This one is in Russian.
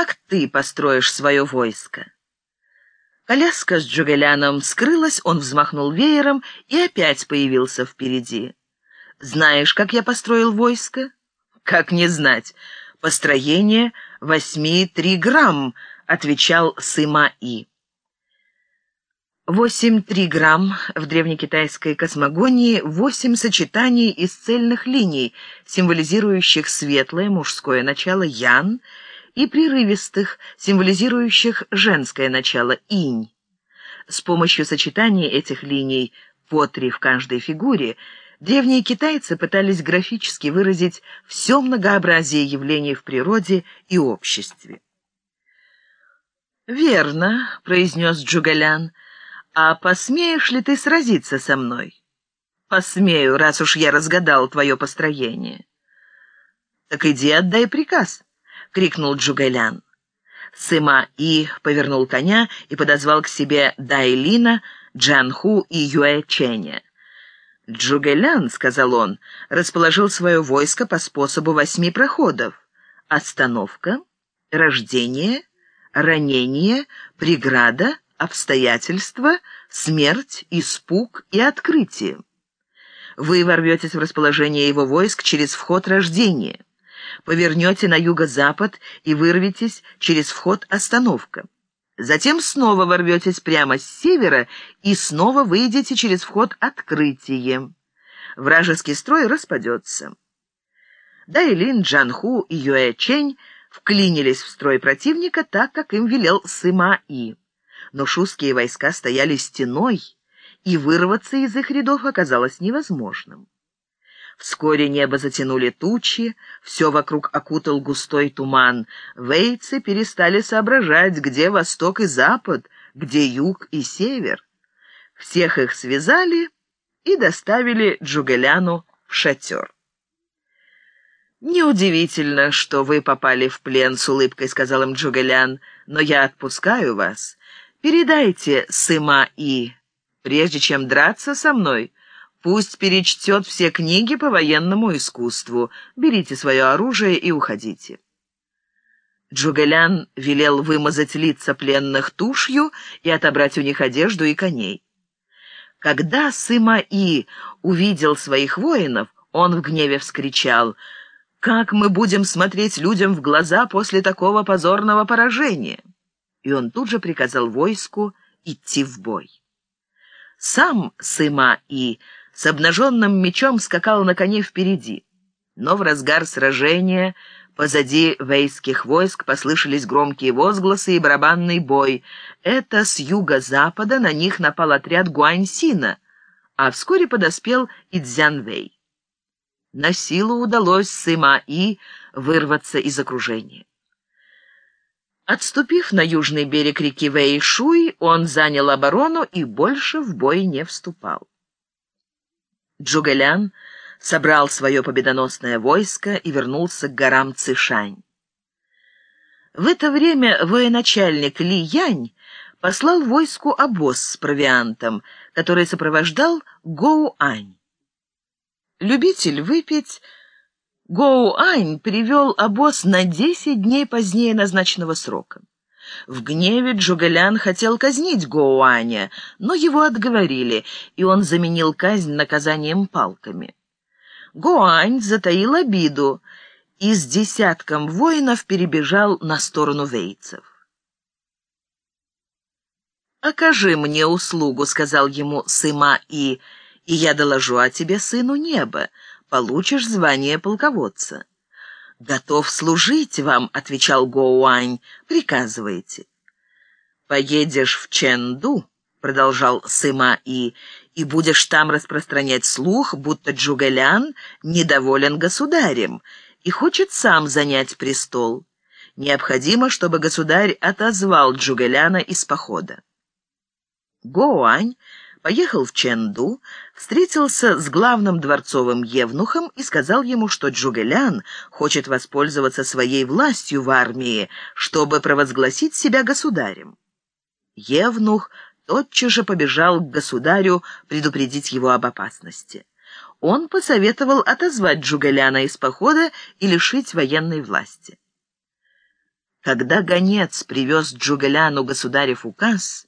как ты построишь свое войско?» Коляска с Джугеляном скрылась, он взмахнул веером и опять появился впереди. «Знаешь, как я построил войско?» «Как не знать? Построение восьми три грамм», — отвечал Сыма-И. Восемь триграмм в древнекитайской космогонии восемь сочетаний из цельных линий, символизирующих светлое мужское начало Ян и прерывистых, символизирующих женское начало Инь. С помощью сочетания этих линий по три в каждой фигуре древние китайцы пытались графически выразить все многообразие явлений в природе и обществе. «Верно», — произнес Джугалян, — «А посмеешь ли ты сразиться со мной?» «Посмею, раз уж я разгадал твое построение». «Так иди отдай приказ», — крикнул Джугэлян. Сыма И повернул коня и подозвал к себе Дайлина, Джанху и Юэ Ченя. «Джугэлян», — сказал он, — расположил свое войско по способу восьми проходов. Остановка, рождение, ранение, преграда — обстоятельства, смерть, испуг и открытие. Вы ворветесь в расположение его войск через вход рождения, повернете на юго-запад и вырветесь через вход остановка. Затем снова ворветесь прямо с севера и снова выйдете через вход открытие. Вражеский строй распадется. Дайлин, Джанху и Юэ Чень вклинились в строй противника так, как им велел Сыма-И но шуские войска стояли стеной, и вырваться из их рядов оказалось невозможным. Вскоре небо затянули тучи, все вокруг окутал густой туман. Вейцы перестали соображать, где восток и запад, где юг и север. Всех их связали и доставили Джугеляну в шатер. «Неудивительно, что вы попали в плен», — с улыбкой сказал им Джугелян, — «но я отпускаю вас. Передайте Сыма-И, прежде чем драться со мной, пусть перечтет все книги по военному искусству. Берите свое оружие и уходите». Джугелян велел вымазать лица пленных тушью и отобрать у них одежду и коней. Когда Сыма-И увидел своих воинов, он в гневе вскричал «Как мы будем смотреть людям в глаза после такого позорного поражения?» и он тут же приказал войску идти в бой. Сам Сыма-И с обнаженным мечом скакал на коне впереди, но в разгар сражения позади вейских войск послышались громкие возгласы и барабанный бой. Это с юго-запада на них напал отряд Гуаньсина, а вскоре подоспел и Цзянвэй. На силу удалось Сыма-И вырваться из окружения. Отступив на южный берег реки Вэйшуй, он занял оборону и больше в бой не вступал. Джугэлян собрал свое победоносное войско и вернулся к горам Цишань. В это время военачальник Ли Янь послал войску обоз с провиантом, который сопровождал Гоу Ань. Любитель выпить Гоу-Ань привел обоз на десять дней позднее назначенного срока. В гневе Джугэлян хотел казнить Гоуаня, но его отговорили, и он заменил казнь наказанием палками. Гоуань затаил обиду и с десятком воинов перебежал на сторону вейцев. «Окажи мне услугу», — сказал ему Сыма-И, — «и я доложу о тебе сыну неба получишь звание полководца». «Готов служить вам», — отвечал Гоуань, — «приказывайте». «Поедешь в Ченду», — продолжал Сыма-И, «и будешь там распространять слух, будто Джугэлян недоволен государем и хочет сам занять престол. Необходимо, чтобы государь отозвал Джугэляна из похода». Гоуань поехал в Ченду, встретился с главным дворцовым евнухом и сказал ему, что Джугелян хочет воспользоваться своей властью в армии, чтобы провозгласить себя государем. Евнух тотчас же побежал к государю предупредить его об опасности. Он посоветовал отозвать Джугеляна из похода и лишить военной власти. Когда гонец привез Джугаляну государев указ,